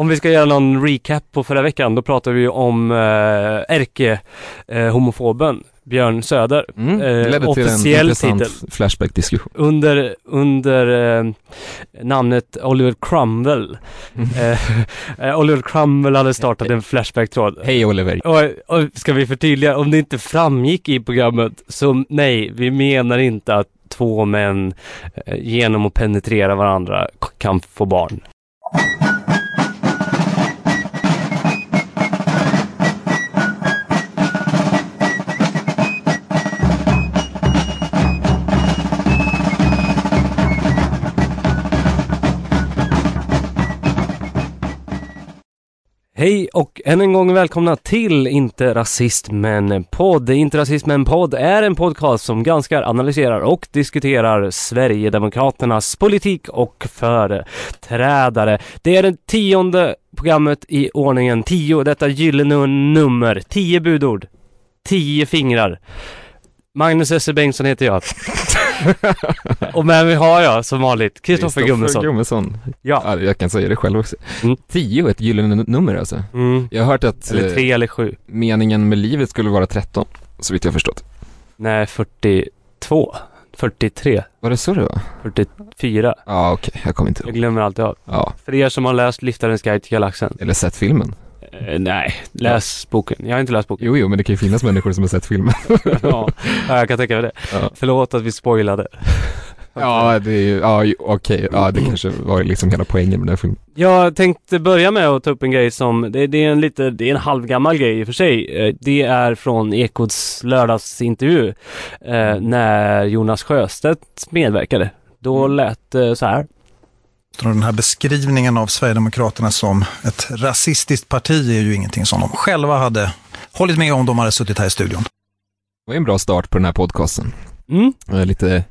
Om vi ska göra någon recap på förra veckan, då pratade vi om eh, ärke-homofoben Björn Söder. Mm, Eh, det ledde till en intressant titel. Flashback-diskussion. Under, under eh, namnet Oliver Cromwell. Eh, eh, Oliver Cromwell hade startat en Flashback-tråd. Hej Oliver. Och, och ska vi förtydliga, om det inte framgick i programmet, så nej, vi menar inte att två män eh, genom att penetrera varandra kan få barn. Hej och än en gång välkomna till Inte Rasist Men Podd. Inte Rasist Men Podd är en podcast som granskar, analyserar och diskuterar Sverigedemokraternas politik och företrädare. Det är det tionde programmet i ordningen. Tio, detta gyllene nummer. Tio budord. Tio fingrar. Magnus S. Bengtsson heter jag. och med mig har jag som vanligt Kristoffer Gummesson. Gummesson. Ja. Ja, jag kan säga det själv också. Mm. Tio är ett gyllene nummer alltså. Mm. Jag har hört att Eller eh, tre eller sju. meningen med livet skulle vara 13, så vitt jag förstått. Nej, 42. 43. Var det så det var? 44. Ja, okej, jag kommer inte Jag ihåg. glömmer alltid av. Ja, För er som har läst Liftarens guide till galaxen. eller sett filmen. Eh, nej, läs boken. Jag har inte läst boken. Jo, jo, men det kan ju finnas människor som har sett filmen. ja, ja, jag kan tänka mig det. Ja. Förlåt att vi spoilade. Ja, det är ju, ja, okej, ja, det kanske var liksom hela poängen med den filmen. Jag tänkte börja med att ta upp en grej som, det, det är en lite, det är en halvgammal grej i och för sig. Eh, Det är från Ekots lördagsintervju eh, när Jonas Sjöstedt medverkade. Då lät det så här. Och Den här beskrivningen av Sverigedemokraterna som ett rasistiskt parti är ju ingenting som de själva hade hållit med om de hade suttit här i studion. Det var en bra start på den här podcasten. Mm. Lite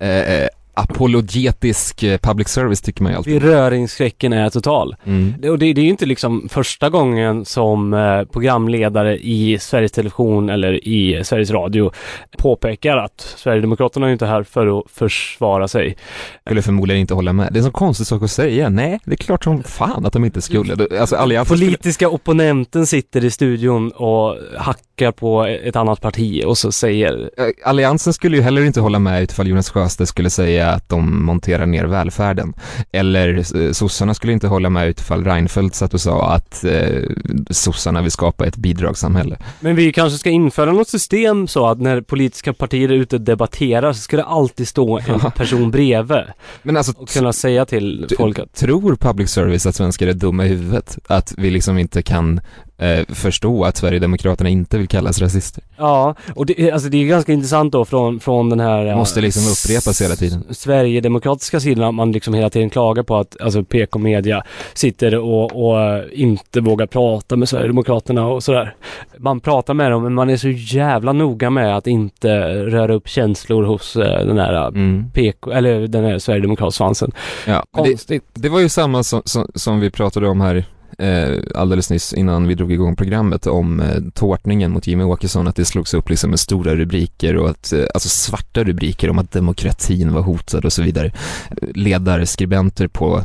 eh, eh, apologetisk eh, public service tycker man ju alltid. Beröringsskräcken är total. Mm. Och det, det är ju inte liksom första gången som eh, programledare i Sveriges Television eller i Sveriges Radio påpekar att Sverigedemokraterna är ju inte här för att försvara sig. Skulle förmodligen inte hålla med. Det är en så konstig sak att säga. Nej, det är klart som fan att de inte skulle. Alltså alliansen skulle... Politiska opponenten sitter i studion och hackar på ett annat parti och så säger Eh, Alliansen skulle ju heller inte hålla med utifall Jonas Sjöstedt skulle säga att de monterar ner välfärden. Eller eh, sossarna skulle inte hålla med utifall Reinfeldt satt och sa att eh, sossarna vill skapa ett bidragssamhälle. Men vi kanske ska införa något system så att när politiska partier är ute och debatterar så ska det alltid stå en person bredvid Men alltså, och kunna säga till folk att tror public service att svenskar är dumma i huvudet? Att vi liksom inte kan eh, förstå att Sverigedemokraterna inte vill kallas rasister? Ja, och det, alltså det är ganska intressant då från, från den här ja, Måste liksom upprepas hela tiden. Sverigedemokratiska sidan att man liksom hela tiden klagar på att alltså PK-media sitter och, och eh, inte vågar prata med Sverigedemokraterna och sådär. Man pratar med dem men man är så jävla noga med att inte röra upp känslor hos eh, den här eh, Mm. PK, eller den här Sverigedemokratsvansen. Ja, men det, Konstigt. det var ju samma som, som, som vi pratade om här eh, alldeles nyss innan vi drog igång programmet om eh, tårtningen mot Jimmy Åkesson, att det slogs upp liksom med stora rubriker och att, eh, alltså svarta rubriker om att demokratin var hotad och så vidare. Eh, ledarskribenter på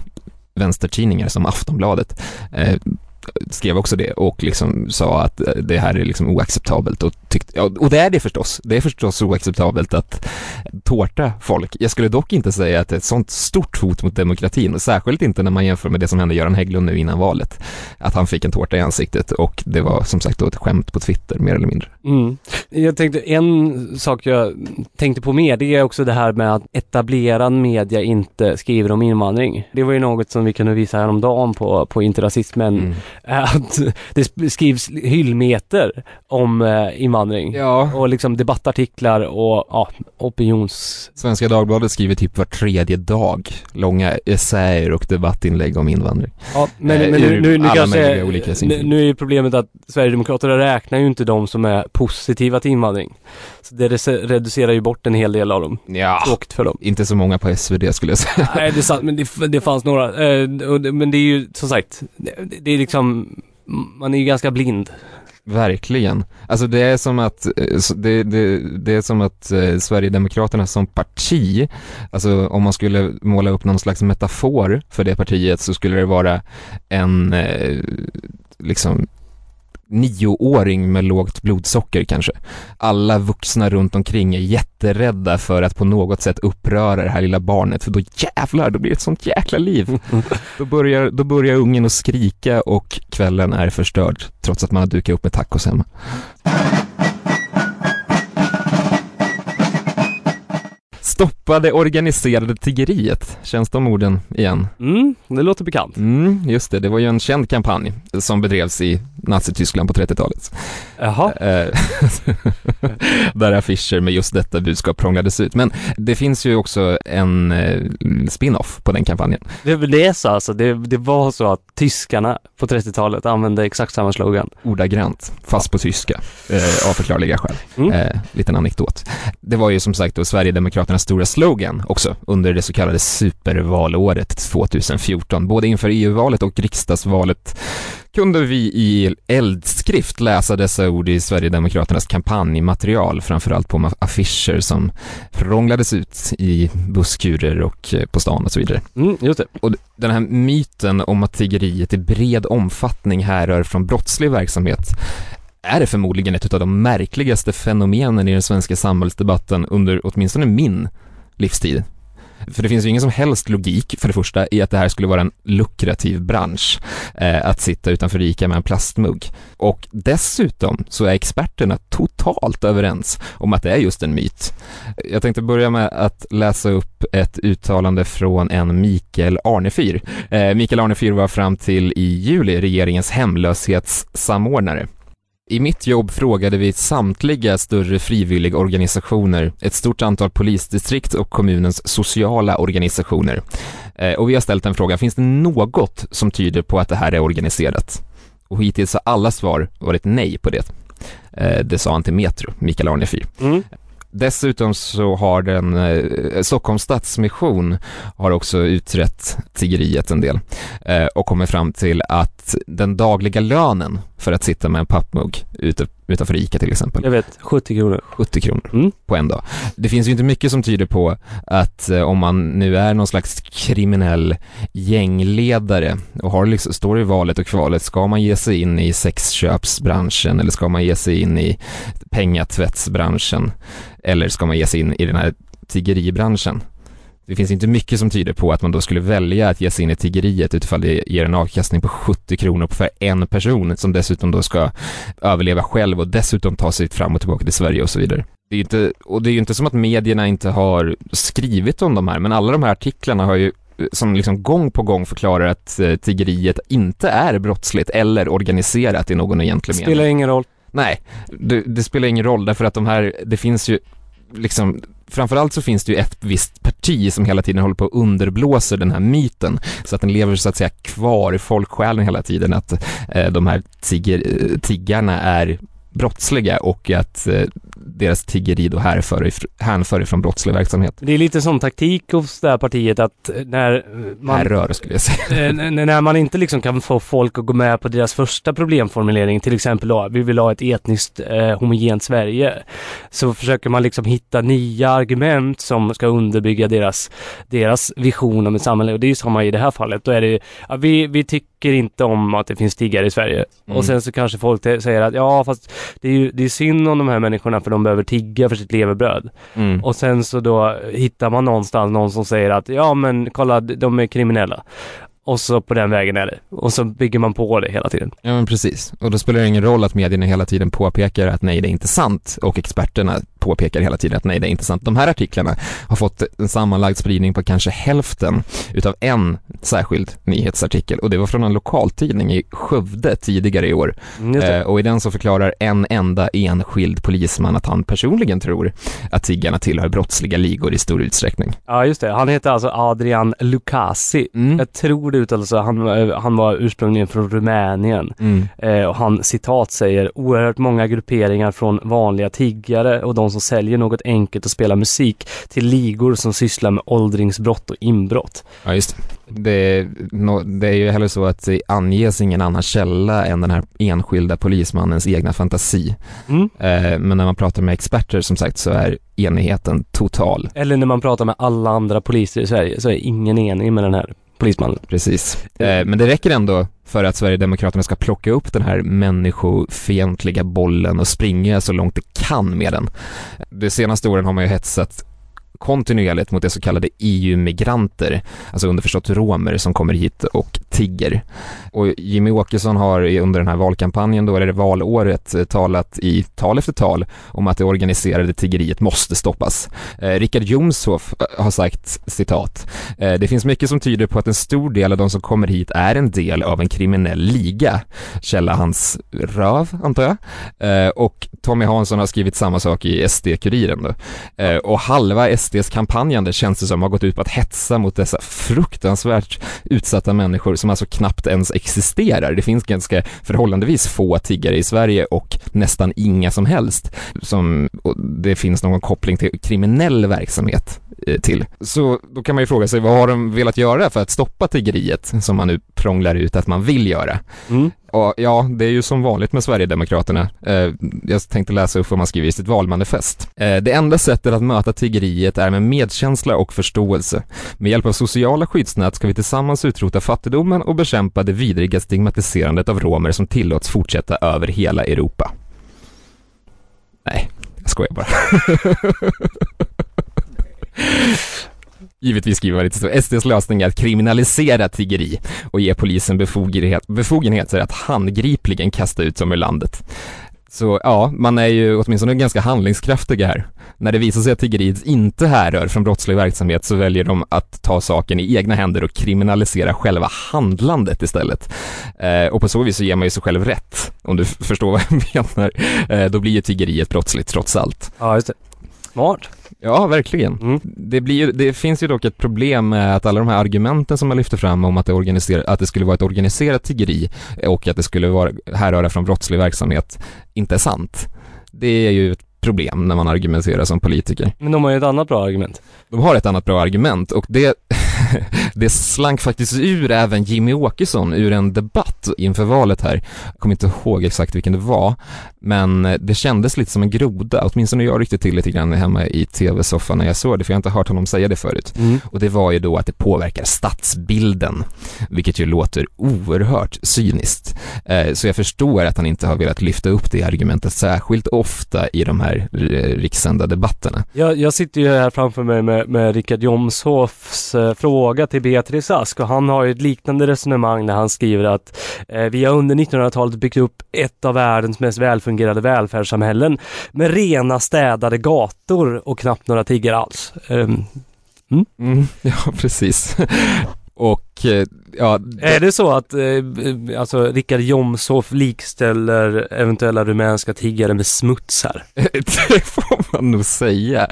vänstertidningar som Aftonbladet eh, skrev också det och liksom sa att eh, det här är liksom oacceptabelt och tyckte, ja, och det är det förstås. Det är förstås oacceptabelt att tårta folk. Jag skulle dock inte säga att det är ett sånt stort hot mot demokratin, och särskilt inte när man jämför med det som hände Göran Hägglund nu innan valet. Att han fick en tårta i ansiktet och det var som sagt då ett skämt på Twitter, mer eller mindre. Mm. Jag tänkte, en sak jag tänkte på mer, det är också det här med att etablerad media inte skriver om invandring. Det var ju något som vi kunde visa häromdagen på, på Inte Rasismen, Mm. Att det skrivs hyllmeter om eh, invandring. Ja, Och liksom debattartiklar och ja, opinions... Svenska Dagbladet skriver typ var tredje dag långa essäer och debattinlägg om invandring. Ja, men, Eh, men nu, nu, kanske... olika Nu, nu är ju problemet att Sverigedemokraterna räknar ju inte de som är positiva till invandring. Så det reducerar ju bort en hel del av dem. Ja, Tråkigt för dem. inte så många på SvD skulle jag säga. Nej, det är sant, men det, det fanns några. Eh, men det är ju som sagt, det är liksom, Liksom, man är ju ganska blind Verkligen. Alltså det är som att, eh, det, det, det är som att eh, Sverigedemokraterna som parti, alltså om man skulle måla upp någon slags metafor för det partiet så skulle det vara en, eh, liksom, nioåring med lågt blodsocker kanske. Alla vuxna runt omkring är jätterädda för att på något sätt uppröra det här lilla barnet, för då jävlar, då blir det ett sånt jäkla liv. Då börjar, då börjar ungen att skrika och kvällen är förstörd, trots att man har dukat upp med tacos hemma. Stoppa det organiserade tiggeriet, känns de orden igen? Mm, det låter bekant. Mm, just det, det var ju en känd kampanj som bedrevs i Nazityskland på 30-talet. Jaha. Eh, där affischer med just detta budskap prånglades ut. Men det finns ju också en eh, spin-off på den kampanjen. Det, det är så alltså, det, det var så att tyskarna på 30-talet använde exakt samma slogan. Ordagrant, fast på tyska, eh, av förklarliga skäl. Mm. Eh, liten anekdot. Det var ju som sagt då Sverigedemokraternas stora slogan också under det så kallade supervalåret 2014. Både inför EU-valet och riksdagsvalet kunde vi i eldskrift läsa dessa ord i Sverigedemokraternas kampanjmaterial, framförallt på affischer som prånglades ut i busskurer och eh, på stan och så vidare. Mm, just det. Och den här myten om att tiggeriet i bred omfattning härrör från brottslig verksamhet är det förmodligen ett av de märkligaste fenomenen i den svenska samhällsdebatten under åtminstone min livstid. För det finns ju ingen som helst logik, för det första, i att det här skulle vara en lukrativ bransch, eh, att sitta utanför ICA med en plastmugg. Och dessutom så är experterna totalt överens om att det är just en myt. Jag tänkte börja med att läsa upp ett uttalande från en Mikael Arnefyr. Eh, Mikael Arnefyr var fram till i juli regeringens hemlöshetssamordnare. I mitt jobb frågade vi samtliga större frivilligorganisationer, ett stort antal polisdistrikt och kommunens sociala organisationer. Eh, och vi har ställt en fråga, finns det något som tyder på att det här är organiserat? Och hittills har alla svar varit nej på det. Eh, det sa han till Metro, Mikael Arnefyr. Mm. Dessutom så har den, eh, Stockholms Stadsmission har också utrett tiggeriet en del eh, och kommit fram till att den dagliga lönen för att sitta med en pappmugg ute, utanför ICA till exempel, Jag vet, 70 kronor. 70 kronor Mm. på en dag. Det finns ju inte mycket som tyder på att eh, om man nu är någon slags kriminell gängledare och har liksom, står i valet och kvalet, ska man ge sig in i sexköpsbranschen eller ska man ge sig in i pengatvättsbranschen eller ska man ge sig in i den här tiggeribranschen? Det finns inte mycket som tyder på att man då skulle välja att ge sig in i tiggeriet utifall det ger en avkastning på 70 kronor för en person som dessutom då ska överleva själv och dessutom ta sig fram och tillbaka till Sverige och så vidare. Det är inte, och det är ju inte som att medierna inte har skrivit om de här, men alla de här artiklarna har ju som liksom gång på gång förklarar att eh, tiggeriet inte är brottsligt eller organiserat i någon egentlig mening. Spelar ingen roll. Nej, det, det spelar ingen roll därför att de här, det finns ju liksom Framförallt så finns det ju ett visst parti som hela tiden håller på att underblåser den här myten. Så att den lever så att säga kvar i folksjälen hela tiden att eh, de här tigger, eh, tiggarna är brottsliga och att eh, deras tiggeri då hänför ifrån brottslig verksamhet. Det är lite sån taktik hos det här partiet att när man... Härrör skulle jag säga. Eh, när man inte liksom kan få folk att gå med på deras första problemformulering, till exempel då, vi vill ha ett etniskt eh, homogent Sverige, så försöker man liksom hitta nya argument som ska underbygga deras, deras vision om ett samhälle. Och det är ju samma i det här fallet. Då är det, ja, vi, vi tycker inte om att det finns tiggare i Sverige. Mm. Och sen så kanske folk säger att ja, fast det är ju det är synd om de här människorna för de behöver tigga för sitt levebröd. Mm. Och sen så då hittar man någonstans någon som säger att ja men kolla de är kriminella. Och så på den vägen är det. Och så bygger man på det hela tiden. Ja men precis, och då spelar det ingen roll att medierna hela tiden påpekar att nej det är inte sant och experterna påpekar hela tiden att nej det är inte sant. De här artiklarna har fått en sammanlagd spridning på kanske hälften utav en särskild nyhetsartikel och det var från en lokaltidning i Skövde tidigare i år. Mm, det. Eh, och i den så förklarar en enda enskild polisman att han personligen tror att tiggarna tillhör brottsliga ligor i stor utsträckning. Ja just det. Han heter alltså Adrian Lucasi. Mm. Jag tror ord uttalelse. Han, eh, han var ursprungligen från Rumänien. Mm. Eh, och han citat säger oerhört många grupperingar från vanliga tiggare och de som säljer något enkelt och spelar musik till ligor som sysslar med åldringsbrott och inbrott. Ja, just det. Det, no, det är ju heller så att det anges ingen annan källa än den här enskilda polismannens egna fantasi. Mm. Eh, men när man pratar med experter som sagt så är enigheten total. Eller när man pratar med alla andra poliser i Sverige så är ingen enig med den här polismannen. Precis. Eh, men det räcker ändå för att Sverigedemokraterna ska plocka upp den här människofientliga bollen och springa så långt det kan med den. De senaste åren har man ju hetsat kontinuerligt mot det så kallade EU-migranter, alltså underförstått romer som kommer hit och tigger. Och Jimmy Åkesson har under den här valkampanjen, då är det valåret, eh, talat i tal efter tal om att det organiserade tiggeriet måste stoppas. Eh, Richard Jomshof eh, har sagt, citat, eh, det finns mycket som tyder på att en stor del av de som kommer hit är en del av en kriminell liga. Källa hans röv, antar jag. Eh, och Tommy Hansson har skrivit samma sak i SD-Kuriren då. Eh, och halva SDs kampanjande känns det som har gått ut på att hetsa mot dessa fruktansvärt utsatta människor som alltså knappt ens existerar. Det finns ganska förhållandevis få tiggare i Sverige och nästan inga som helst som det finns någon koppling till kriminell verksamhet eh, till. Så då kan man ju fråga sig, vad har de velat göra för att stoppa tiggeriet som man nu prånglar ut att man vill göra? Mm. Och ja, det är ju som vanligt med Sverigedemokraterna. Eh, jag tänkte läsa upp vad man skriver i sitt valmanifest. Eh, det enda sättet att möta tiggeriet är med medkänsla och förståelse. Med hjälp av sociala skyddsnät ska vi tillsammans utrota fattigdomen och bekämpa det vidriga stigmatiserandet av romer som tillåts fortsätta över hela Europa. Nej, jag skojar bara. Givetvis skriver man lite så. SDs lösning är att kriminalisera tiggeri och ge polisen befogenhet, befogenheter att handgripligen kasta ut dem ur landet. Så ja, man är ju åtminstone ganska handlingskraftiga här. När det visar sig att tiggeriet inte härrör från brottslig verksamhet så väljer de att ta saken i egna händer och kriminalisera själva handlandet istället. Eh, och på så vis så ger man ju sig själv rätt, om du förstår vad jag menar. Eh, då blir ju tiggeriet brottsligt trots allt. Ja, just det. Smart. Ja, verkligen. Mm. Det, blir det finns ju dock ett problem med att alla de här argumenten som man lyfter fram om att det, organiser, att det skulle vara ett organiserat tiggeri och att det skulle vara, härröra från brottslig verksamhet inte är sant. Det är ju ett problem när man argumenterar som politiker. Men de har ju ett annat bra argument. De har ett annat bra argument och det, det slank faktiskt ur även Jimmy Åkesson ur en debatt inför valet här. Jag kommer inte ihåg exakt vilken det var, men det kändes lite som en groda, åtminstone jag ryckte till lite grann hemma i tv-soffan när jag såg det, för jag har inte hört honom säga det förut. Mm. Och det var ju då att det påverkar stadsbilden, vilket ju låter oerhört cyniskt. Eh, Så jag förstår att han inte har velat lyfta upp det argumentet särskilt ofta i de här rikssända debatterna. Jag, jag sitter ju här framför mig med, med Richard Jomshofs eh, fråga till Beatrice Ask och han har ju ett liknande resonemang när han skriver att eh, vi har under 1900-talet byggt upp ett av världens mest välfungerande välfärdssamhällen med rena städade gator och knappt några tiggare alls. Ehm, Mm, ja, precis. Och eh, ja, är det så att eh, alltså Richard Jomshof likställer eventuella rumänska tiggare med smutsar? det får man nog säga.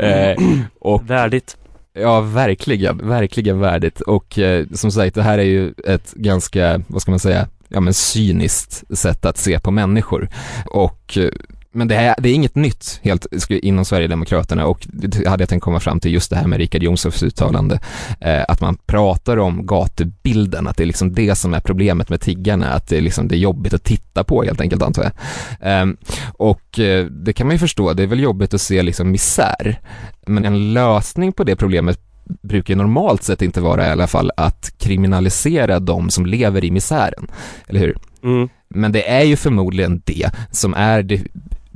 Eh, och Värdigt ja, verkligen, verkligen värdigt. Och eh, som sagt, det här är ju ett ganska, vad ska man säga, ja men cyniskt sätt att se på människor. Och eh, men det, är, det är inget nytt helt sku- inom Sverigedemokraterna och det hade jag tänkt komma fram till just det här med Richard Jomshofs uttalande. Eh, att man pratar om gatubilden, att det är liksom det som är problemet med tiggarna, att det är liksom det är jobbigt att titta på helt enkelt antar jag. Ehm, och eh, det kan man ju förstå, det är väl jobbigt att se liksom misär. Men en lösning på det problemet brukar ju normalt sett inte vara i alla fall att kriminalisera de som lever i misären, eller hur? Mm. Men det är ju förmodligen det som är det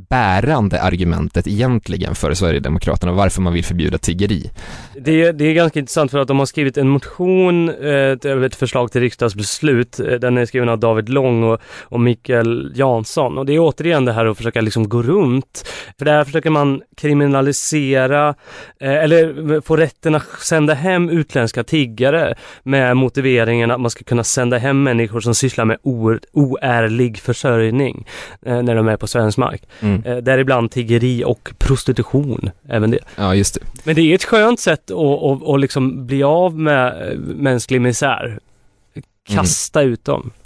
bärande argumentet egentligen för Sverigedemokraterna varför man vill förbjuda tiggeri. Det, är- det är ganska intressant för att de har skrivit en motion eh, över ett förslag till riksdagsbeslut. Eh, Den är skriven av David Lång och, och Mikael Jansson. Och det är återigen det här att försöka liksom gå runt. För där försöker man kriminalisera eh, eller få rätten att sända hem utländska tiggare med motiveringen att man ska kunna sända hem människor som sysslar med oärlig försörjning eh, när de är på svensk mark. Mm. Eh, däribland tiggeri och prostitution, även det. Ja, just det. Men det är ett skönt sätt att, att, att liksom bli av med eh, mänsklig misär. Kasta ut dem.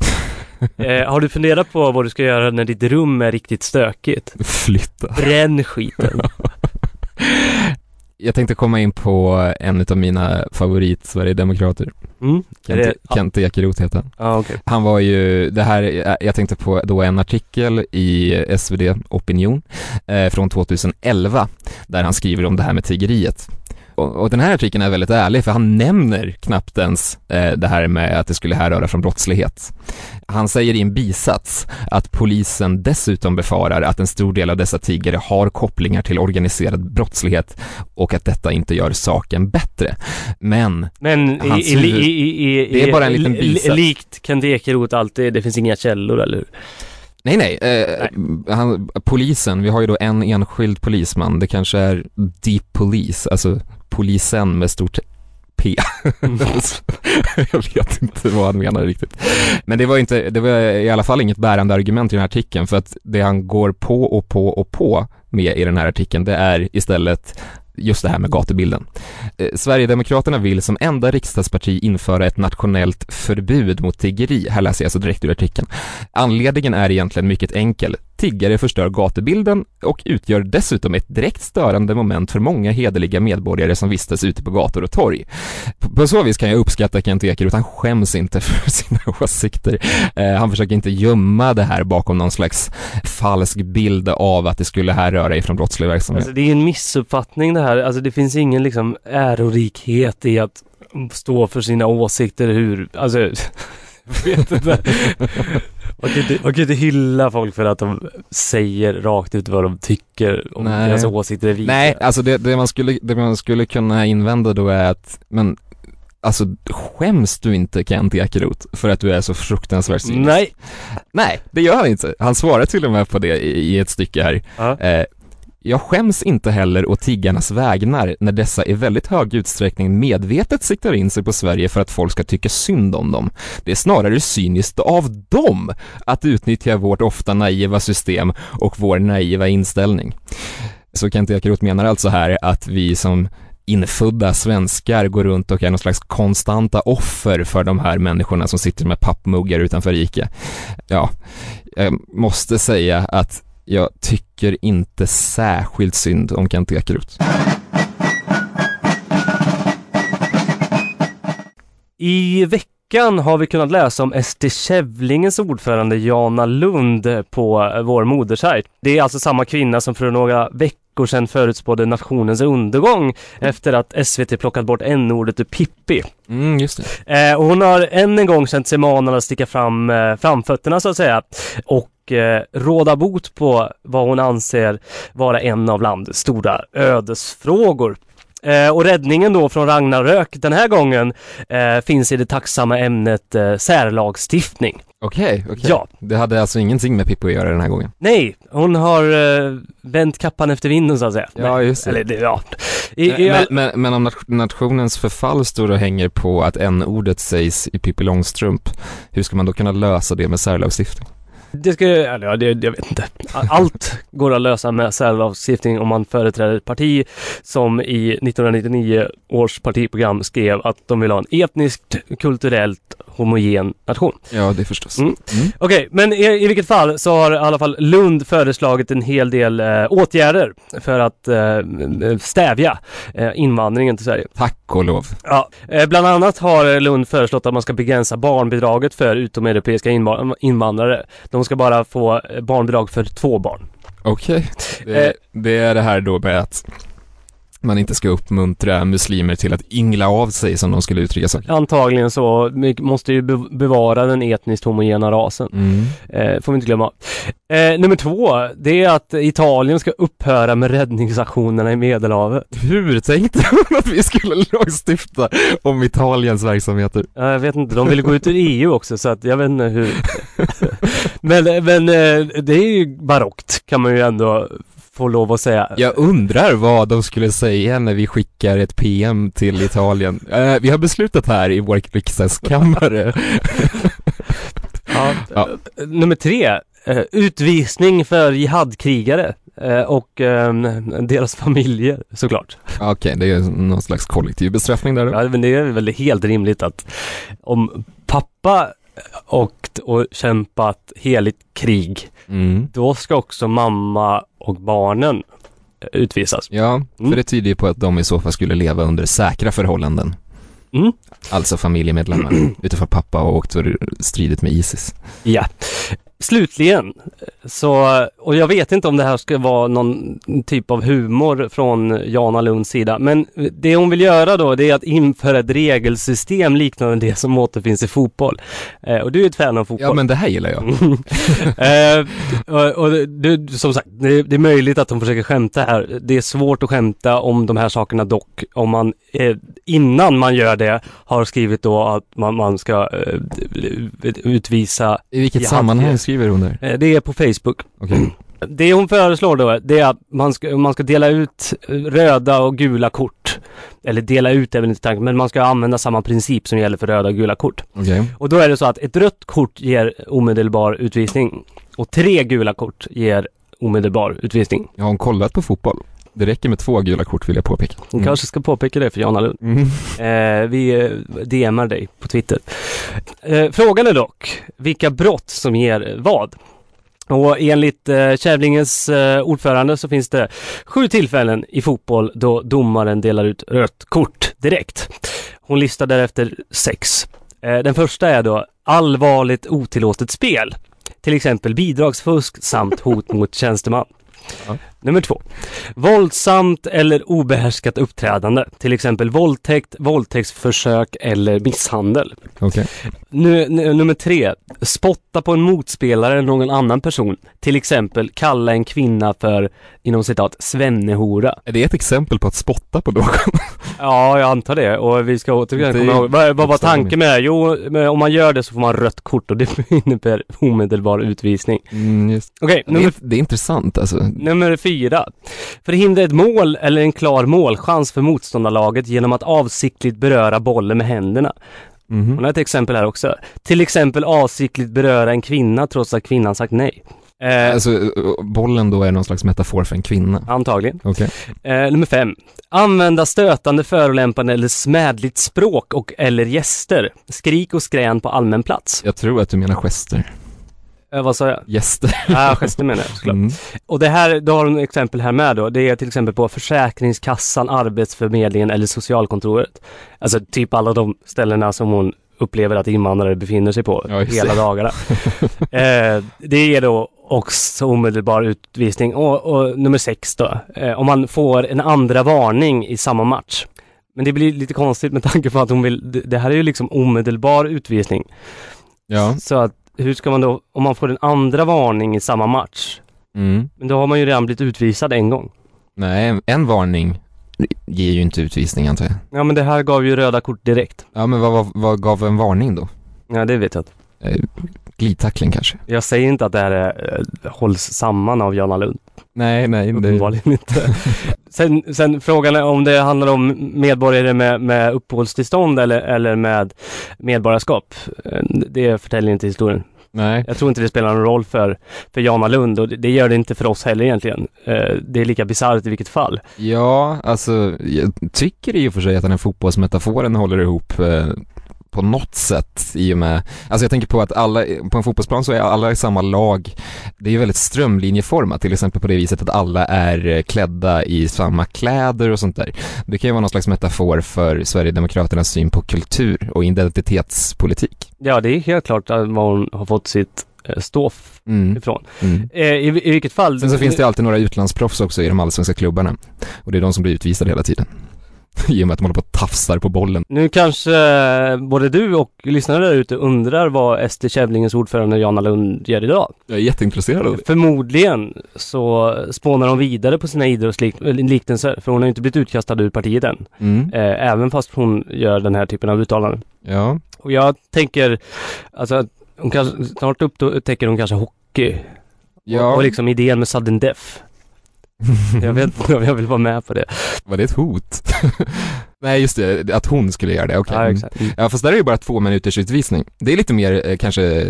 Eh, har du funderat på vad du ska göra när ditt rum är riktigt stökigt? Flytta. Bränn skiten. Jag tänkte komma in på en av mina favorit Sverigedemokrater. Mm. Kent, det-. Kent Ekeroth heter han. Ja, okej. Han var ju, det här, jag tänkte på då en artikel i SvD Opinion eh, från 2011 där han skriver om det här med tiggeriet. Och, och den här artikeln är väldigt ärlig för han nämner knappt ens eh, det här med att det skulle härröra från brottslighet. Han säger i en bisats att polisen dessutom befarar att en stor del av dessa tiggare har kopplingar till organiserad brottslighet och att detta inte gör saken bättre. Men Men i, Hans i, i, huvud- i, i, Det är bara en liten li- li- bisats. Likt Kent Ekeroth alltid, det finns inga källor eller hur? Nej, nej. Eh, Han, polisen, vi har ju då en enskild polisman. Det kanske är Deep Police, alltså polisen med stort P. jag vet inte vad han menar riktigt. Men det var inte, det var i alla fall inget bärande argument i den här artikeln för att det han går på och på och på med i den här artikeln det är istället just det här med gatubilden. Eh, Sverigedemokraterna vill som enda riksdagsparti införa ett nationellt förbud mot tiggeri. Här läser jag alltså direkt ur artikeln. Anledningen är egentligen mycket enkel. Tiggare förstör gatubilden och utgör dessutom ett direkt störande moment för många hederliga medborgare som vistas ute på gator och torg. På, så vis kan jag uppskatta Kent Ekeroth, han skäms inte för sina åsikter. Eh, han försöker inte gömma det här bakom någon slags falsk bild av att det skulle här röra ifrån brottslig verksamhet. Alltså det är en missuppfattning det här. Alltså det finns ingen liksom ärorikhet i att stå för sina åsikter hur, alltså jag vet inte. Man kan inte, man kan inte hylla folk för att de säger rakt ut vad de tycker om Nej. deras åsikter är viktiga. Nej, alltså det, det, man skulle, det man skulle kunna invända då är att, men alltså skäms du inte Kent Ekeroth för att du är så fruktansvärt cynisk? Nej. Nej, det gör han inte. Han svarar till och med på det i, i ett stycke här. Ja. Eh, jag skäms inte heller å tiggarnas vägnar när dessa i väldigt hög utsträckning medvetet siktar in sig på Sverige för att folk ska tycka synd om dem. Det är snarare cyniskt av dem att utnyttja vårt ofta naiva system och vår naiva inställning. Så Kent Ekeroth menar alltså här att vi som infödda svenskar går runt och är någon slags konstanta offer för de här människorna som sitter med pappmuggar utanför ICA. Ja, jag måste säga att jag tycker inte särskilt synd om Kent Ekeroth. I veckan har vi kunnat läsa om ST Kävlingens ordförande Jana Lund på vår modersajt. Det är alltså samma kvinna som för några veckor sedan förutspådde nationens undergång efter att SVT plockat bort n-ordet ur Pippi. Mm, just det. Eh, och hon har än en gång känt sig manad att sticka fram eh, framfötterna så att säga och eh, råda bot på vad hon anser vara en av landets stora ödesfrågor. Eh, och räddningen då från Ragnarök den här gången eh, finns i det tacksamma ämnet eh, särlagstiftning. Okej, okej. Ja. Det hade alltså ingenting med Pippi att göra den här gången? Nej, hon har eh, vänt kappan efter vinden så att säga. Ja, just det. Eller, det ja. I, i, men, men, men om nat- nationens förfall står och hänger på att n-ordet sägs i Pippi Långstrump, hur ska man då kunna lösa det med särlagstiftning? Det ska, eller ja, det, jag vet inte. Allt går att lösa med särlagstiftning om man företräder ett parti som i 1999 års partiprogram skrev att de vill ha en etniskt, kulturellt homogen nation. Ja, det förstås. Mm. Okej, men i, i vilket fall så har i alla fall Lund föreslagit en hel del eh, åtgärder för att eh, stävja eh, invandringen till Sverige. Tack och lov. Ja, eh, bland annat har Lund föreslått att man ska begränsa barnbidraget för utomeuropeiska inva- invandrare. De ska bara få eh, barnbidrag för två barn. Okej. Det, Eh. det är det här då med att man inte ska uppmuntra muslimer till att yngla av sig som de skulle uttrycka sig. Antagligen så vi måste ju be- bevara den etniskt homogena rasen. Mm. Eh, får vi inte glömma. Eh, nummer två, det är att Italien ska upphöra med räddningsaktionerna i Medelhavet. Hur tänkte hon att vi skulle lagstifta om Italiens verksamheter? Ja, Jag vet inte, de ville gå ut ur EU också så att jag vet inte hur. men men eh, det är ju barockt kan man ju ändå få lov att säga. Jag undrar vad de skulle säga när vi skickar ett PM till Italien. Eh, vi har beslutat här i vår riksdagskammare. Ja. Ja. Nummer tre, eh, utvisning för jihadkrigare. Eh, och eh, deras familjer såklart. Okej, det är någon slags kollektiv bestraffning där då? Ja, men det är väl helt rimligt att om pappa åkt och kämpat heligt krig, Mm. då ska också mamma och barnen eh, utvisas. Ja, för Mm. det tyder ju på att de i så fall skulle leva under säkra förhållanden. Mm. Alltså familjemedlemmar, utifrån pappa har åkt och stridit med Isis. Ja. Slutligen, så, och jag vet inte om det här ska vara någon typ av humor från Jana Lunds sida, men det hon vill göra då det är att införa ett regelsystem liknande det som återfinns i fotboll. Eh, och du är ett fan av fotboll. Ja, men det här gillar jag. eh, och, och det, som sagt, det, det är möjligt att de försöker skämta här. Det är svårt att skämta om de här sakerna dock, om man eh, innan man gör det har skrivit då att man, man ska eh, utvisa I vilket Jag sammanhang skriver hon där? Eh, Det är på Facebook. Okej. Det hon föreslår då, det är att man ska, man ska dela ut eh, röda och gula kort. Eller dela ut är väl inte tanken, men man ska använda samma princip som gäller för röda och gula kort. Okej. Och då är det så att ett rött kort ger omedelbar utvisning. Och tre gula kort ger omedelbar utvisning. Jag har hon kollat på fotboll? Det räcker med två gula kort vill jag påpeka. Mm. kanske ska påpeka det för Jana Lund. Mm. Eh, vi eh, DMar dig på Twitter. Eh, frågan är dock vilka brott som ger vad. Och enligt eh, Kävlingens eh, ordförande så finns det sju tillfällen i fotboll då domaren delar ut rött kort direkt. Hon listar därefter sex. Eh, den första är då allvarligt otillåtet spel. Till exempel bidragsfusk samt hot mot tjänsteman. Ja. Nummer två. Våldsamt eller obehärskat uppträdande. Till exempel våldtäkt, våldtäktsförsök eller misshandel. Okej. Nu, nu, nummer tre. Spotta på en motspelare eller någon annan person. Till exempel kalla en kvinna för, inom citat, svennehora. Är det ett exempel på att spotta på någon? Ja, jag antar det. Och vi ska återigen Det komma ihåg. Vad, vad var tanken med det? Jo, om man gör det så får man rött kort och det innebär omedelbar utvisning. Mm, just. Okej, Det, nummer är, det är intressant alltså. Nummer fyra. Förhindra ett mål eller en klar målchans för motståndarlaget genom att avsiktligt beröra bollen med händerna. Mhm. Hon har ett exempel här också. Till exempel avsiktligt beröra en kvinna trots att kvinnan sagt nej. Eh, Alltså, bollen då är någon slags metafor för en kvinna. antagligen. Okej. Eh, nummer fem. Använda stötande, förolämpande eller smädligt språk och eller gäster. Skrik och skrän på allmän plats. Jag tror att du menar gester. Eh, vad sa jag? Gäster. Ja, gester menar jag såklart. Mm. Och det här, då har hon exempel här med då. Det är till exempel på Försäkringskassan, Arbetsförmedlingen eller socialkontoret. Alltså typ alla de ställena som hon upplever att invandrare befinner sig på Ja, hela dagarna. eh, det ger då också omedelbar utvisning. Och, och nummer sex då, eh, om man får en andra varning i samma match. Men det blir lite konstigt med tanke på att hon vill, det, det här är ju liksom omedelbar utvisning. Ja. Så att hur ska man då, om man får en andra varning i samma match, Mm. men då har man ju redan blivit utvisad en gång. Nej, en varning ger ju inte utvisning antar jag. Ja men det här gav ju röda kort direkt. Ja, men vad, vad, vad gav en varning då? Ja det vet jag inte. Glidtackling kanske? Jag säger inte att det här är, eh, hålls samman av Jana Lund. Nej, nej. Det... Uppenbarligen inte. sen, sen frågan är om det handlar om medborgare med, med uppehållstillstånd eller, eller med medborgarskap. Eh, Det förtäljer inte historien. Nej. Jag tror inte det spelar någon roll för, för Jana Lund och det, det gör det inte för oss heller egentligen. Eh, Det är lika bisarrt i vilket fall. Ja, alltså jag tycker i och för sig att den här fotbollsmetaforen håller ihop på något sätt i och med, alltså jag tänker på att alla, på en fotbollsplan så är alla i samma lag. Det är ju väldigt strömlinjeformat, till exempel på det viset att alla är eh, klädda i samma kläder och sånt där. Det kan ju vara någon slags metafor för Sverigedemokraternas syn på kultur och identitetspolitik. Ja, det är helt klart att hon har fått sitt eh, ståf Mm. ifrån. Mm. Eh, I, I vilket fall. Sen så finns det alltid några utlandsproffs också i de allsvenska klubbarna och det är de som blir utvisade hela tiden. I och med att de håller på och tafsar på bollen. Nu kanske eh, både du och lyssnare där ute undrar vad ST Kävlingens ordförande Jana Lund gör idag. Jag är jätteintresserad av det. Förmodligen så spånar de vidare på sina idrottsliknelser för hon har ju inte blivit utkastad ur partiet än. Mm. Eh, även fast hon gör den här typen av uttalanden. Ja, Och jag tänker, alltså hon kanske, snart upptäcker hon kanske hockey. ja. Och, och liksom idén med sudden death. Jag vet inte om jag vill vara med på det. Var det ett hot? Nej just det, att hon skulle göra det, okej. Ja, Mm. exakt. Mm. Ja fast där är det bara två minuters utvisning. Det är lite mer eh, kanske eh,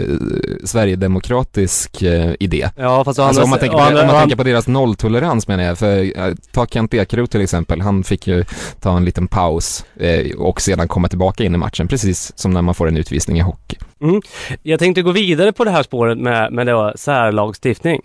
sverigedemokratisk eh, idé. Ja, fast Alltså om man, tänker på, andra- om man å tänker på deras nolltolerans menar jag, för eh, ta Kent Ekeroth till exempel, han fick ju ta en liten paus eh, och sedan komma tillbaka in i matchen, precis som när man får en utvisning i hockey. Jag tänkte gå vidare på det här spåret med, med då särlagstiftning.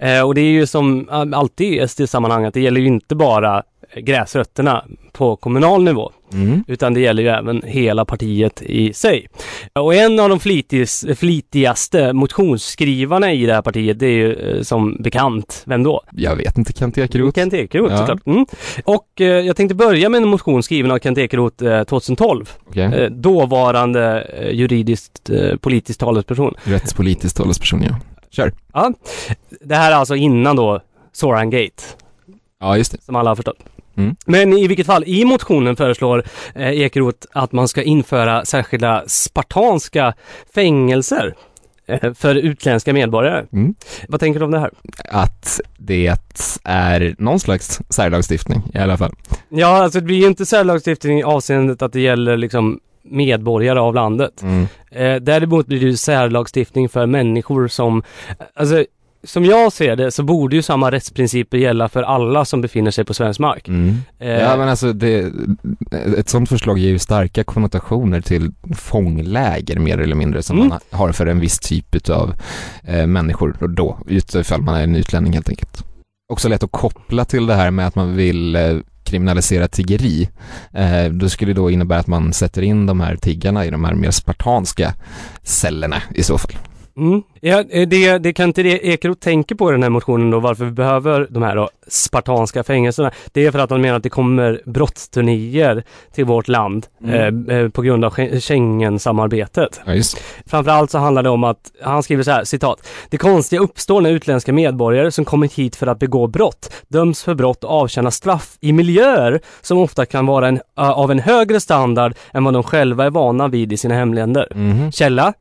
Eh, och det är ju som alltid i SD-sammanhang att det gäller ju inte bara gräsrötterna på kommunal nivå, Mm. utan det gäller ju även hela partiet i sig. Och en av de flitis, flitigaste motionsskrivarna i det här partiet, det är ju eh, som bekant, vem då? Jag vet inte, Kent Ekeroth. Kent Ekeroth Ja. såklart. Mm. Och eh, jag tänkte börja med en motion skriven av Kent Ekeroth eh, 2012. Okej. Eh, dåvarande eh, juridiskt eh, politisk talesperson. Rättspolitisk talesperson ja. Kör. Ja, det här är alltså innan då Soran Gate, Ja just det. som alla har förstått. Mm. Men i vilket fall, i motionen föreslår eh, Ekeroth att man ska införa särskilda spartanska fängelser eh, för utländska medborgare. Mm. Vad tänker du om det här? Att det är någon slags särlagstiftning i alla fall. Ja, alltså det blir ju inte särlagstiftning i avseendet att det gäller liksom medborgare av landet. Mm. Eh, däremot blir det ju särlagstiftning för människor som, alltså som jag ser det så borde ju samma rättsprinciper gälla för alla som befinner sig på svensk mark. Mm. Eh, Ja men alltså det, ett sånt förslag ger ju starka konnotationer till fångläger mer eller mindre som Mm. man har för en viss typ utav eh, människor och då, utifall man är en utlänning helt enkelt. Också lätt att koppla till det här med att man vill eh, kriminalisera tiggeri. Eh, det skulle då innebära att man sätter in de här tiggarna i de här mer spartanska cellerna i så fall. Mm. Ja, eh, det, det kan inte det Ekeroth tänker på i den här motionen då, varför vi behöver de här då, spartanska fängelserna. Det är för att han menar att det kommer brottsturnéer till vårt land Mm. eh, eh, på grund av Schen- Schengen-samarbetet. Ja Framförallt så handlar det om att, han skriver så här, citat. Det konstiga uppstår när utländska medborgare som kommit hit för att begå brott döms för brott och avtjänar straff i miljöer som ofta kan vara en, av en högre standard än vad de själva är vana vid i sina hemländer. Mhm. Källa?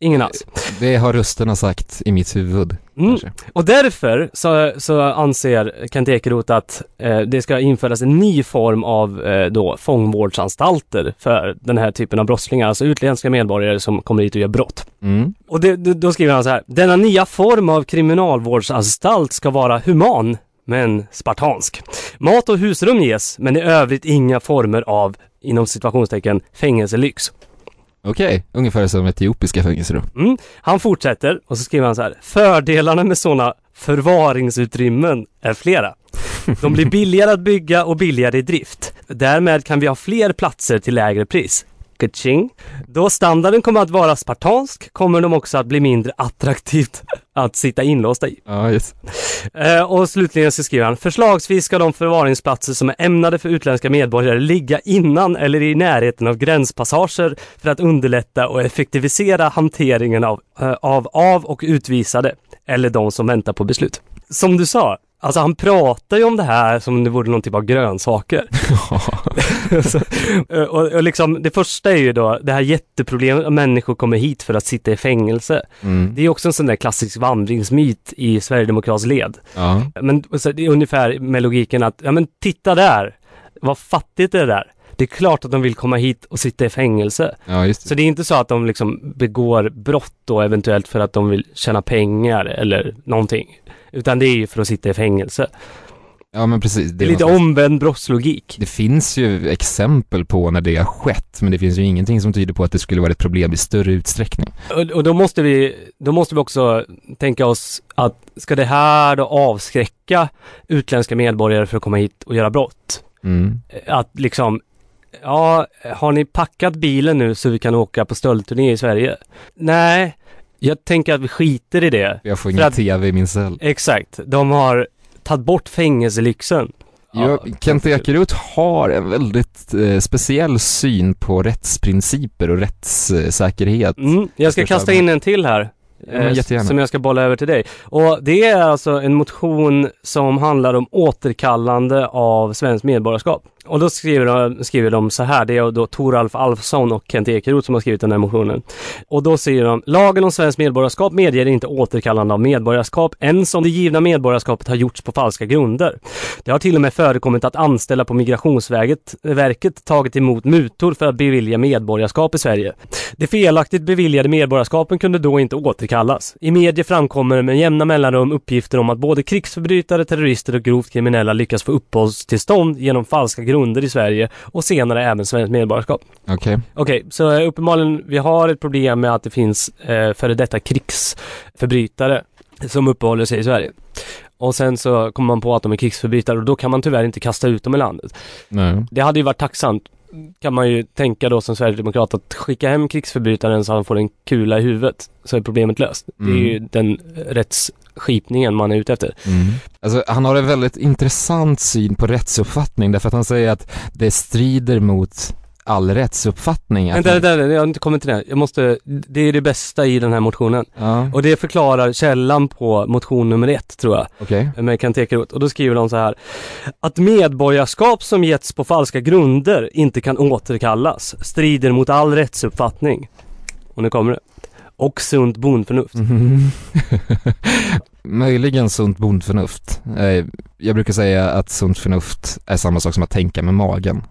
Ingen alls. Det har rösterna sagt i mitt huvud. Mm. Och därför så, så anser Kent Ekeroth att eh, det ska införas en ny form av eh, då fångvårdsanstalter för den här typen av brottslingar, alltså utländska medborgare som kommer hit och gör brott. Mm. Och det, då- då skriver han så här. Denna nya form av kriminalvårdsanstalt ska vara human men spartansk. Mat och husrum ges, men i övrigt inga former av, inom situationstecken, fängelselyx. Okej, ungefär som etiopiska fängelser då. Mm. Han fortsätter och så skriver han så här. Fördelarna med sådana förvaringsutrymmen är flera. De blir billigare att bygga och billigare i drift. Därmed kan vi ha fler platser till lägre pris. Kaching. Då standarden kommer att vara spartansk kommer de också att bli mindre attraktivt att sitta inlåsta i. Ja, just. Eh, och slutligen så skriver han, förslagsvis ska de förvaringsplatser som är ämnade för utländska medborgare ligga innan eller i närheten av gränspassager för att underlätta och effektivisera hanteringen av, eh, av av och utvisade eller de som väntar på beslut. Som du sa, alltså han pratar ju om det här som det vore någon typ av grönsaker. Så, eh, och, och liksom, det första är ju då det här jätteproblemet att människor kommer hit för att sitta i fängelse. Mm. Det är också en sån där klassisk vandringsmyt i Sverigedemokrats led. Ja. Men så det är ungefär med logiken att, ja men titta där, vad fattigt det är där. Det är klart att de vill komma hit och sitta i fängelse. ja, det. Så det är inte så att de liksom begår brott då eventuellt för att de vill tjäna pengar eller någonting. Utan det är ju för att sitta i fängelse. Ja, men precis. Det är lite slags- omvänd brottslogik. Det finns ju exempel på när det har skett, men det finns ju ingenting som tyder på att det skulle vara ett problem i större utsträckning. Och, och då måste vi, då måste vi också tänka oss att ska det här då avskräcka utländska medborgare för att komma hit och göra brott? Mm. att liksom Ja, har ni packat bilen nu så vi kan åka på stöldturné i Sverige? Nej, jag tänker att vi skiter i det. Jag får ingen att- tv i min cell. Exakt, de har tagit bort fängelselyxen. Ja, Kent Ekeroth har en väldigt eh, speciell syn på rättsprinciper och rättssäkerhet. Mm, jag ska kasta in en till här. Jättegärna. som jag ska bolla över till dig. Och det är alltså en motion som handlar om återkallande av svenskt medborgarskap. Och då skriver de, skriver de så här, det är då Toralf Alfsson och Kent Ekeroth som har skrivit den här motionen. Och då säger de, lagen om svenskt medborgarskap medger inte återkallande av medborgarskap ens om det givna medborgarskapet har gjorts på falska grunder. Det har till och med förekommit att anställda på Migrationsverket verket tagit emot mutor för att bevilja medborgarskap i Sverige. De felaktigt beviljade medborgarskapen kunde då inte återkallas. I medier framkommer med jämna mellanrum uppgifter om att både krigsförbrytare, terrorister och grovt kriminella lyckas få uppehållstillstånd genom falska grunder i Sverige och senare även svenskt medborgarskap. Okej. Okej, så eh, uppenbarligen, vi har ett problem med att det finns eh, före detta krigsförbrytare som uppehåller sig i Sverige. Och sen så kommer man på att de är krigsförbrytare och då kan man tyvärr inte kasta ut dem i landet. Nej. Det hade ju varit tacksamt kan man ju tänka då som Sverigedemokrat att skicka hem krigsförbrytaren så han får en kula i huvudet så är problemet löst. Det är Mm. ju den rättsskipningen man är ute efter. Mm. Alltså, han har en väldigt intressant syn på rättsuppfattning därför att han säger att det strider mot all rättsuppfattning. att Vänta, vänta, vänta, jag har inte kommit till det. Jag måste, det är det bästa i den här motionen. Ja, Och det förklarar källan på motion nummer ett tror jag. okej. med Kent Ekeroth. Och då skriver de så här. Att medborgarskap som getts på falska grunder inte kan återkallas strider mot all rättsuppfattning. Och nu kommer det. Och sunt bondförnuft. Mhm. Möjligen sunt bondförnuft. Eh, Jag brukar säga att sunt förnuft är samma sak som att tänka med magen.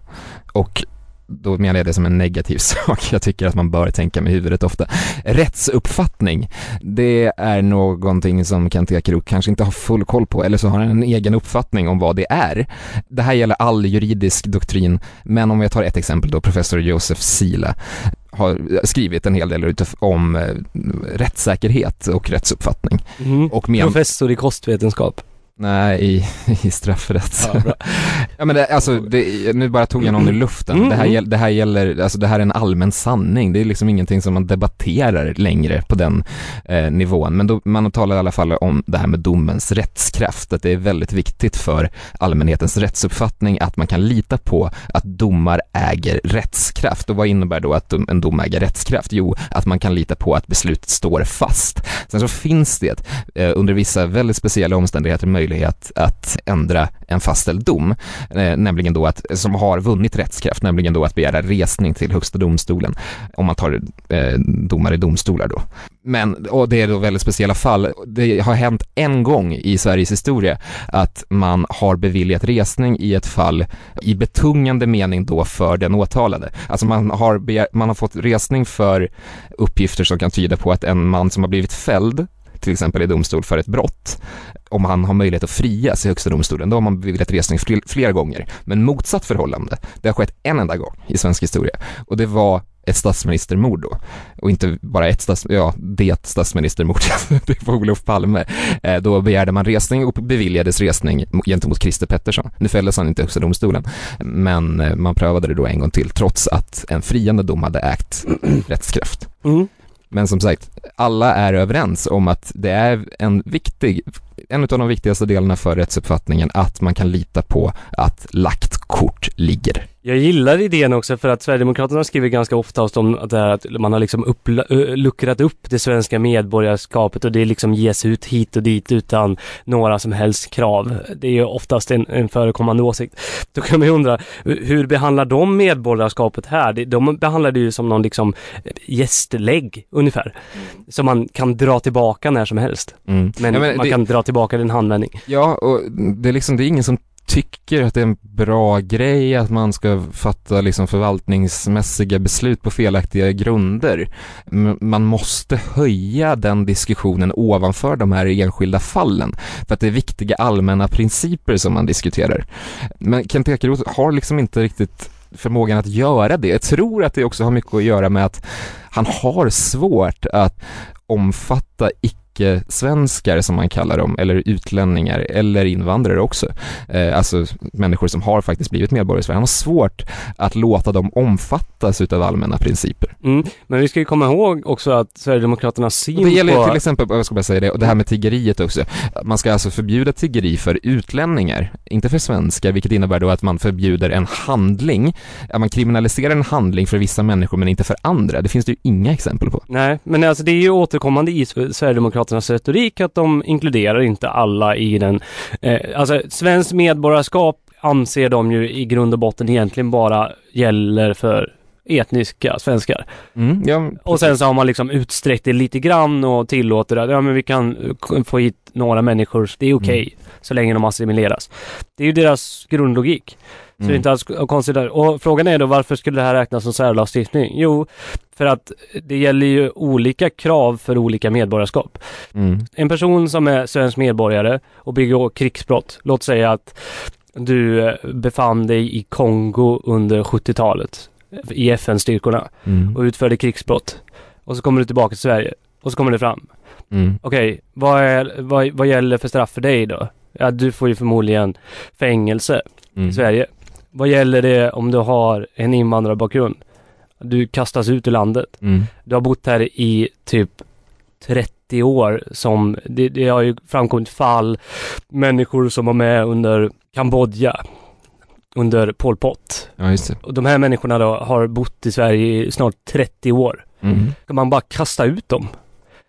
Och då menar jag det som en negativ sak. Jag tycker att man bör tänka med huvudet ofta. Rättsuppfattning, det är någonting som Kent Ekeroth kanske inte har full koll på, eller så har han en egen uppfattning om vad det är. Det här gäller all juridisk doktrin, men om jag tar ett exempel då, professor Josef Sila har skrivit en hel del om eh, rättssäkerhet och rättsuppfattning. Mm. Och men, Professor i kostvetenskap. Nej, i, i straffrätt. Ja. Ja men det, alltså, det, nu bara tog jag någon ur luften. Mm, Det, här, mm. det här gäller, alltså det här är en allmän sanning. Det är liksom ingenting som man debatterar längre på den eh, nivån. Men då, man talar i alla fall om det här med domens rättskraft. Att det är väldigt viktigt för allmänhetens rättsuppfattning att man kan lita på att domar äger rättskraft. Och vad innebär då att en dom äger rättskraft? Jo, att man kan lita på att beslutet står fast. Sen så finns det eh, under vissa väldigt speciella omständigheter möjlighet att ändra en fastställd dom, eh, nämligen då att, som har vunnit rättskraft, nämligen då att begära resning till högsta domstolen, om man tar eh, domar i domstolar då. Men, och det är då väldigt speciella fall, det har hänt en gång i Sveriges historia att man har beviljat resning i ett fall i betungande mening då för den åtalade. Alltså man har, begär, man har fått resning för uppgifter som kan tyda på att en man som har blivit fälld till exempel i domstol för ett brott, om han har möjlighet att frias i högsta domstolen, då har man beviljat resning flera gånger. Men motsatt förhållande, det har skett en enda gång i svensk historia och det var ett statsministermord då. Och inte bara ett stats, ja, det statsministermord, det var Olof Palme. Eh, då begärde man resning och beviljades resning gentemot Christer Pettersson. Nu fälldes han inte i högsta domstolen, men eh, man prövade det då en gång till, trots att en friande dom hade ägt rättskraft. Mm. Men som sagt, alla är överens om att det är en viktig, en av de viktigaste delarna för rättsuppfattningen att man kan lita på att lagt kort ligger. Jag gillar idén också för att Sverigedemokraterna skriver ganska ofta om att, det här, att man har liksom upp, luckrat upp det svenska medborgarskapet och det liksom ges ut hit och dit utan några som helst krav. Det är ju oftast en, en förekommande åsikt. Då kan man ju undra, hur behandlar de medborgarskapet här? De- De behandlar det ju som någon liksom gästlägg ungefär. Som man kan dra tillbaka när som helst. Mm. Men, ja, men man det, kan dra tillbaka din handvändning. ja, och det är liksom, det är ingen som tycker att det är en bra grej att man ska fatta liksom förvaltningsmässiga beslut på felaktiga grunder. Man måste höja den diskussionen ovanför de här enskilda fallen för att det är viktiga allmänna principer som man diskuterar. Men Kent Ekeroth har liksom inte riktigt förmågan att göra det. Jag tror att det också har mycket att göra med att han har svårt att omfatta icke icke-svenskar som man kallar dem, eller utlänningar, eller invandrare också, eh, alltså människor som har faktiskt blivit medborgare i Sverige, han har svårt att låta dem omfattas utav allmänna principer. Mm. Men vi ska ju komma ihåg också att Sverigedemokraternas syn Det gäller på... till exempel, jag ska bara säga det, och det här med tiggeriet också. Man ska alltså förbjuda tiggeri för utlänningar, inte för svenskar, vilket innebär då att man förbjuder en handling, att man kriminaliserar en handling för vissa människor men inte för andra. Det finns det ju inga exempel på. Nej, men alltså det är ju återkommande i Sverigedemokraternas retorik att de inkluderar inte alla i den, eh, alltså svenskt medborgarskap anser de ju i grund och botten egentligen bara gäller för etniska svenskar. Mm, ja, Och sen så har man liksom utsträckt det lite grann och tillåter att ja men vi kan få hit några människor, det är okej Mm. så länge de assimileras. Det är ju deras grundlogik. Så det är Mm. inte alls konstigt där. Och frågan är då varför skulle det här räknas som särlagstiftning? Jo, för att det gäller ju olika krav för olika medborgarskap. Mm. En person som är svensk medborgare och begår krigsbrott, låt säga att du eh, befann dig i Kongo under 70-talet i FN-styrkorna Mm. och utförde krigsbrott. Och så kommer du tillbaka till Sverige och så kommer det fram. Mm. Okej, vad, är, vad, vad gäller för straff för dig då? Ja, du får ju förmodligen fängelse Mm. i Sverige. Vad gäller det om du har en invandrarbakgrund? Du kastas ut ur landet. Mm. Du har bott här i typ 30 år som, det, det har ju framkommit fall, människor som var med under Kambodja, under Pol Pot. Ja, just det. Och de här människorna då har bott i Sverige i snart 30 år. Mm. Ska man bara kasta ut dem?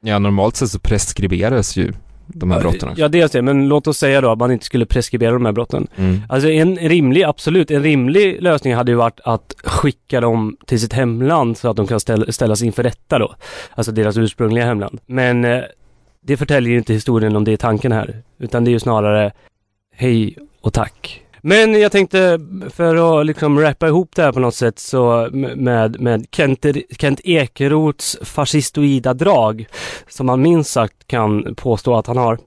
Ja, normalt sett så preskriberas ju de här brotten. Ja, dels det, men låt oss säga då att man inte skulle preskribera de här brotten. Mm. Alltså en rimlig, absolut, en rimlig lösning hade ju varit att skicka dem till sitt hemland så att de kan ställa, ställas inför rätta då. Alltså deras ursprungliga hemland. Men eh, det förtäljer ju inte historien om det är tanken här. Utan det är ju snarare hej och tack. Men jag tänkte för att liksom rappa ihop det här på något sätt så med, med Kent, Kent Ekeroths fascistoida drag som man minst sagt kan påstå att han har.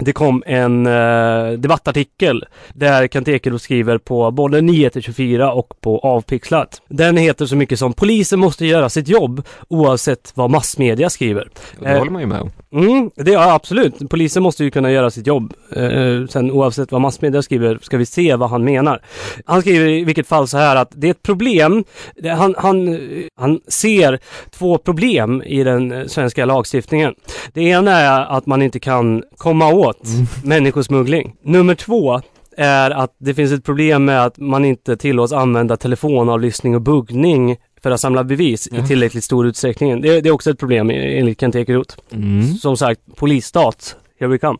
Det kom en eh, debattartikel där Kent Ekeroth skriver på både Nyheter 24 och på Avpixlat. Den heter så mycket som Polisen måste göra sitt jobb oavsett vad massmedia skriver. Det Eh, håller man ju med om. Mm, det ja, absolut. Polisen måste ju kunna göra sitt jobb. Eh, sen oavsett vad massmedia skriver ska vi se vad han menar. Han skriver i vilket fall så här att det är ett problem. Han, han, han ser två problem i den svenska lagstiftningen. Det ena är att man inte kan komma åt människosmuggling. Nummer två är att det finns ett problem med att man inte tillåts använda telefonavlyssning och buggning för att samla bevis Ja. i tillräckligt stor utsträckning. Det, det är också ett problem i- enligt Kent Ekeroth. Mm. Som sagt, polisstat. Here we come.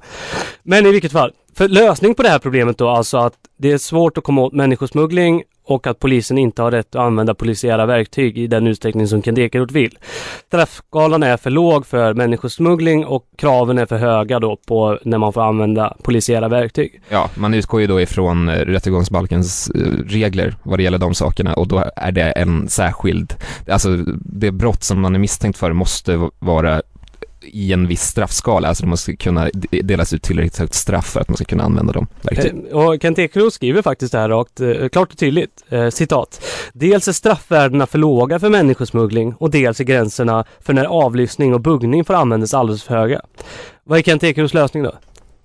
Men i vilket fall, för lösning på det här problemet då, alltså att det är svårt att komma åt människosmuggling och att polisen inte har rätt att använda polisiära verktyg i den utsträckning som Kent Ekeroth vill. Straffskalan är för låg för människosmuggling och kraven är för höga då på när man får använda polisiära verktyg. Ja, man utgår ju då ifrån eh, rättegångsbalkens eh, regler vad det gäller de sakerna och då är det en särskild, alltså det brott som man är misstänkt för måste vara i en viss straffskala, alltså det måste kunna delas ut tillräckligt högt straff för att man ska kunna använda dem verktygen. Eh, och Kent Ekeroth skriver faktiskt det här rakt, eh, klart och tydligt. Eh, citat. Dels är straffvärdena för låga för människosmuggling och dels är gränserna för när avlyssning och buggning får användas alldeles för höga. Vad är Kent Ekeroths lösning då?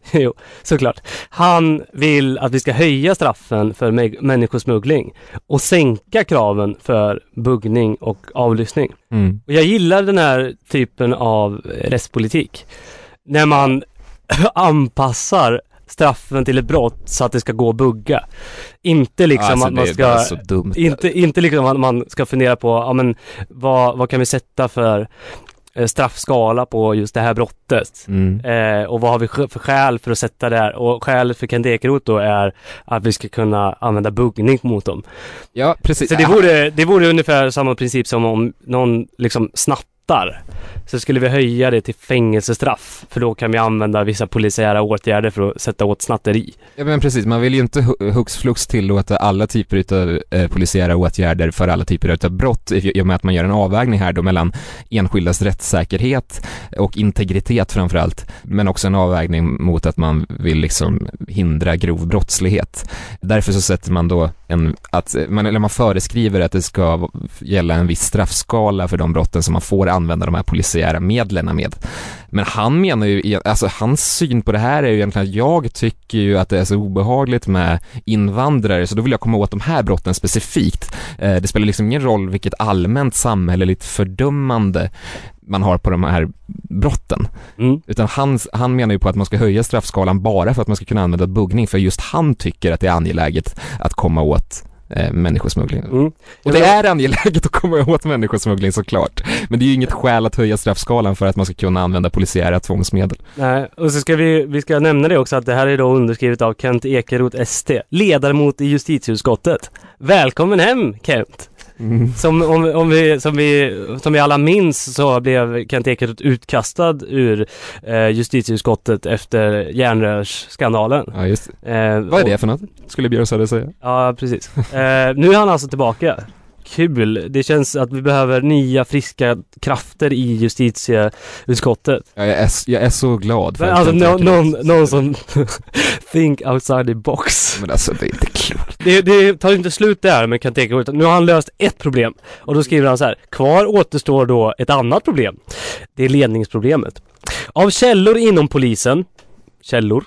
jo, såklart. Han vill att vi ska höja straffen för mä- människosmuggling och sänka kraven för buggning och avlyssning. Mm. Och jag gillar den här typen av rättspolitik. När man anpassar straffen till ett brott så att det ska gå att bugga. Inte liksom alltså, att man ska... Inte, inte liksom att man ska fundera på, ja men vad, vad kan vi sätta för straffskala på just det här brottet? Mm. Eh, och vad har vi för skäl för att sätta det här? Och skälet för Kent Ekeroth då är att vi ska kunna använda buggning mot dem. Ja, precis. Så det vore, det vore ungefär samma princip som om någon liksom snattar. Så skulle vi höja det till fängelsestraff. För då kan vi använda vissa polisiära åtgärder för att sätta åt snatteri. Ja men precis, man vill ju inte hux flux tillåta alla typer utav eh, polisiära åtgärder för alla typer utav brott i och med att man gör en avvägning här då mellan enskildas rättssäkerhet och integritet framförallt, men också en avvägning mot att man vill liksom hindra grov brottslighet. Därför så sätter man då en, att eh, man, eller man föreskriver att det ska gälla en viss straffskala för de brotten som man får använda de här polisiära medlen med. Men han menar ju, alltså hans syn på det här är ju egentligen att jag tycker ju att det är så obehagligt med invandrare, så då vill jag komma åt de här brotten specifikt. Eh, det spelar liksom ingen roll vilket allmänt samhälleligt fördömande man har på de här brotten. Mm. Utan han, han menar ju på att man ska höja straffskalan bara för att man ska kunna använda buggning, för just han tycker att det är angeläget att komma åt eh, människosmuggling. Mm. Och det är angeläget att komma åt människosmuggling såklart. Men det är ju inget skäl att höja straffskalan för att man ska kunna använda polisiära tvångsmedel. Nej, och så ska vi, vi ska nämna det också att det här är då underskrivet av Kent Ekeroth ST, ledamot i justitieutskottet. Välkommen hem Kent! Som, om, om vi, som, vi, som vi alla minns så blev Kent Ekeroth utkastad ur eh, justitieutskottet efter järnrörsskandalen. Ja, just. Eh, Vad är och- det för något? Skulle Björn Söder säga. Ja, precis. Eh, nu är han alltså tillbaka. Kul! Det känns att vi behöver nya friska krafter i justitieutskottet. Ja, jag, är, jag är så glad för Men att alltså Ekeroth- någon, någon som think outside the box. Men alltså det är inte klokt. Det, det tar inte slut där med Kent Ekeroth. Nu har han löst ett problem. Och då skriver han så här. Kvar återstår då ett annat problem. Det är ledningsproblemet. Av källor inom polisen, källor,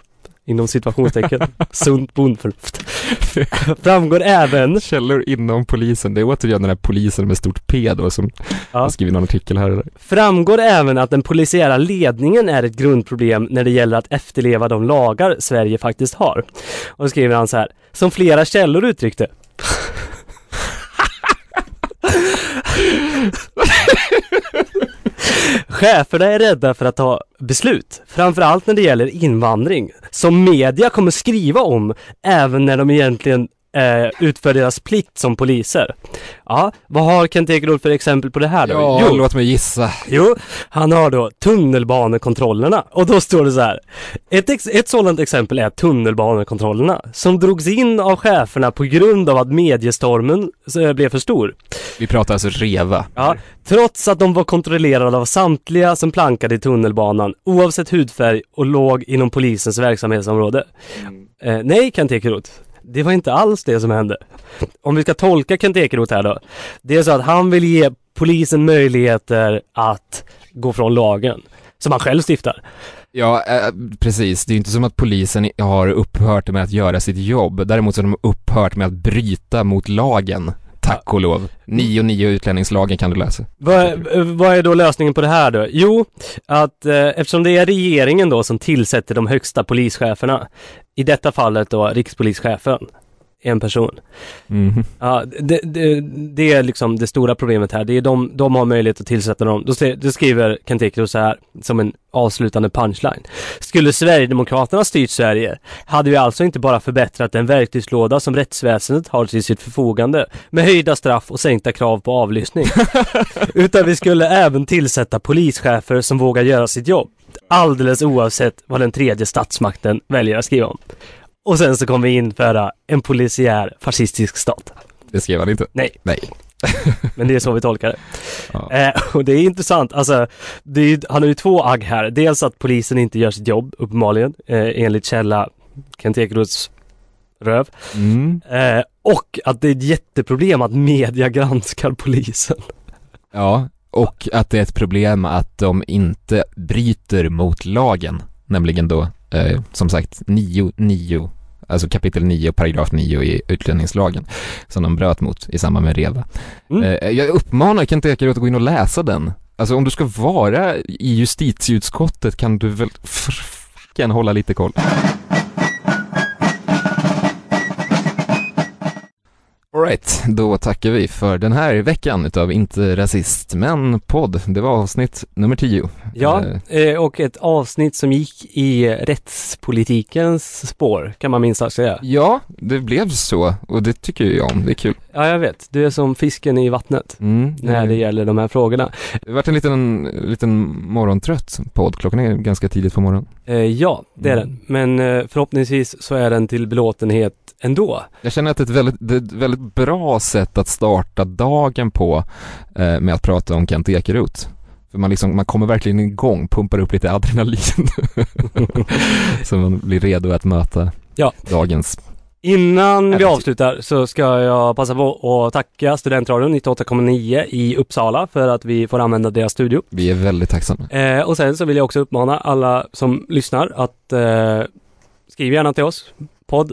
inom situationstecken, sunt bondförnuft, framgår även Källor inom polisen, det är återigen den här polisen med stort P då som Ja. har skrivit någon artikel här. Framgår även att den polisiära ledningen är ett grundproblem när det gäller att efterleva de lagar Sverige faktiskt har. Och då skriver han så här. Som flera källor uttryckte. Cheferna är rädda för att ta beslut, framförallt när det gäller invandring, som media kommer skriva om även när de egentligen eh, utför deras plikt som poliser. Ja, vad har Kent Ekeroth för exempel på det här då? Ja, Jo, låt mig gissa. Jo, han har då tunnelbanekontrollerna och då står det så här. Ett, ex- ett sådant exempel är tunnelbanekontrollerna som drogs in av cheferna på grund av att mediestormen eh, blev för stor. Vi pratar alltså REVA. Ja, trots att de var kontrollerade av samtliga som plankade i tunnelbanan oavsett hudfärg och låg inom polisens verksamhetsområde. Eh, nej, Kent Ekeroth. Det var inte alls det som hände. Om vi ska tolka Kent Ekeroth här då. Det är så att han vill ge polisen möjligheter att gå från lagen. Som han själv stiftar. Ja, eh, precis. Det är ju inte som att polisen har upphört med att göra sitt jobb. Däremot så har de upphört med att bryta mot lagen. Tack och lov. nio nio utlänningslagen kan du läsa. Vad, vad är då lösningen på det här då? Jo, att eh, eftersom det är regeringen då som tillsätter de högsta polischeferna. I detta fallet då rikspolischefen. En person. Mhm. Ja, det, det, det är liksom det stora problemet här. Det är de, de har möjlighet att tillsätta dem. Då skriver Kent Ekeroth så här som en avslutande punchline. Skulle Sverigedemokraterna styrt Sverige hade vi alltså inte bara förbättrat den verktygslåda som rättsväsendet har till sitt förfogande med höjda straff och sänkta krav på avlyssning. utan vi skulle även tillsätta polischefer som vågar göra sitt jobb. Alldeles oavsett vad den tredje statsmakten väljer att skriva om. Och sen så kommer vi införa en polisiär fascistisk stat. Det skrev han inte. Nej. Nej. Men det är så vi tolkar det. Ja. Eh, och det är intressant, alltså, det är, han har ju två agg här. Dels att polisen inte gör sitt jobb, uppenbarligen, eh, enligt källa Kent Ekeroths röv. Mm. Eh, och att det är ett jätteproblem att media granskar polisen. Ja, och att det är ett problem att de inte bryter mot lagen, nämligen då, eh, som sagt, 9, 9, alltså kapitel 9 och paragraf 9 i utlänningslagen, som de bröt mot i samband med REVA. Mm. Eh, jag uppmanar Kent Ekeroth att gå in och läsa den. Alltså om du ska vara i justitieutskottet kan du väl för hålla lite koll. Alright, då tackar vi för den här veckan utav Inte Rasist Men podd. Det var avsnitt nummer 10. Ja, Eh, och ett avsnitt som gick i rättspolitikens spår, kan man minst sagt säga. Ja, det blev så och det tycker jag om. Det är kul. Ja, jag vet. Du är som fisken i vattnet Mm, när det gäller de här frågorna. Det har varit en liten, liten morgontrött podd. Klockan är ganska tidigt på morgonen. Eh, ja, det är Mm. den. Men eh, förhoppningsvis så är den till belåtenhet ändå. Jag känner att det är ett väldigt, det är ett väldigt bra sätt att starta dagen på eh, med att prata om Kent Ekeroth. För man, liksom, man kommer verkligen igång, pumpar upp lite adrenalin. så man blir redo att möta Ja. dagens Innan vi avslutar så ska jag passa på att tacka Studentradion 98,9 i Uppsala för att vi får använda deras studio. Vi är väldigt tacksamma. Eh, och sen så vill jag också uppmana alla som lyssnar att eh, skriv gärna till oss. podd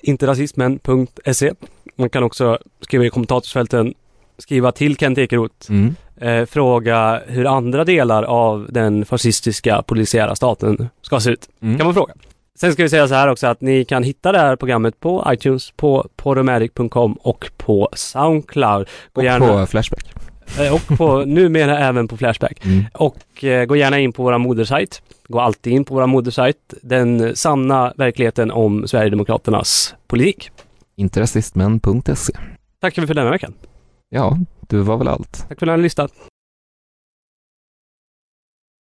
interrasismen.se Man kan också skriva i kommentarsfälten skriva till Kent Ekeroth Mm. eh, fråga hur andra delar av den fascistiska polisiära staten ska se ut. Mm. Kan man fråga. Sen ska vi säga så här också att ni kan hitta det här programmet på iTunes, på podomatic.com och på Soundcloud. Gå Och gärna, på Flashback. eh, och på, numera även på Flashback. Mm. Och eh, gå gärna in på våra modersajt. Gå alltid in på våra modersajt. Den sanna verkligheten om Sverigedemokraternas politik. Inte rasistmän.se. Tack för denna veckan. Ja, det var väl allt. Tack för att ni har lyssnat.